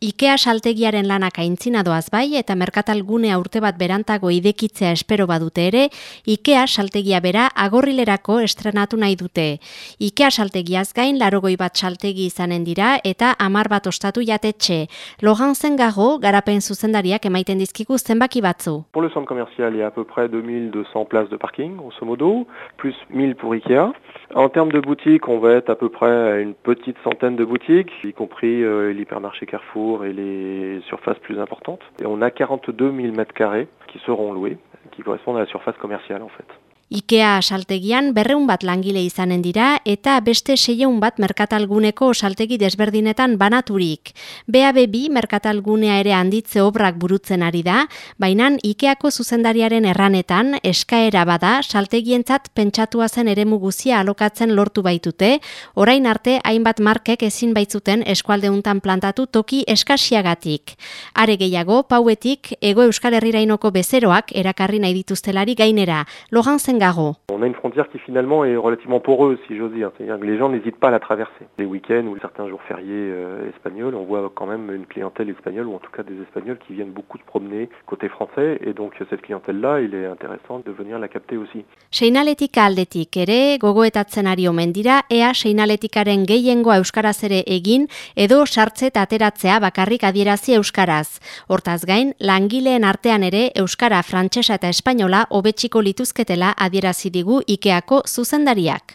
Ikea saltegiaren lanak aintzina doaz bai eta merkatalgunea urte bat berantago idekitzea espero badute ere, Ikea saltegia bera agorrilerako estrenatu nahi dute. Ikea saltegiaz gain larogoi bat saltegi izanen dira eta amar bat ostatu jatetxe. Logan zengago, garapen zuzendariak emaiten dizkiku zenbaki batzu. Pour le centre commercial, il y a à peu près 2200 places de parking, grosso modo, plus 1000 pour Ikea. En termes de boutiques, on va être à peu près une petite centaine de boutiques, y compris euh, l'hypermarché Carrefour, et les surfaces plus importantes. Et on a 42 000 mètres carrés qui seront loués, qui correspondent à la surface commerciale en fait. IKEA saltegian berreun bat langile izanen dira eta beste seieun bat merkatalguneko saltegi desberdinetan banaturik. BAB2 merkatalgunea ere handitze obrak burutzen ari da, baina IKEAko zuzendariaren erranetan eskaera bada saltegientzat pentsatua zen eremu guzia alokatzen lortu baitute, orain arte hainbat markek ezin baitzuten eskualdeuntan plantatu toki eskasiagatik. Are gehiago, pauetik, ego euskal herrirainoko bezeroak erakarri nahi dituztelari gainera, logan zen On a une frontière qui finalement est relativement poreuse, si j'ose dire. C'est-à-dire que les gens n'hésitent pas à la traverser. Les week-ends ou certains jours fériés euh, espagnols, on voit quand même une clientèle espagnole, ou en tout cas des Espagnols qui viennent beaucoup se promener côté français. Et donc cette clientèle-là, il est intéressant de venir la capter aussi. Seinaletik aldetik ere, gogoetatzen ari omen dira, ea seinaletikaren gehiengoa euskaraz ere egin, edo sartze ateratzea bakarrik adierazi euskaraz. Hortaz gain, langileen artean ere euskara, frantsesa eta espainola hobetsiko lituzketela adierazi digu Ikeako zuzendariak.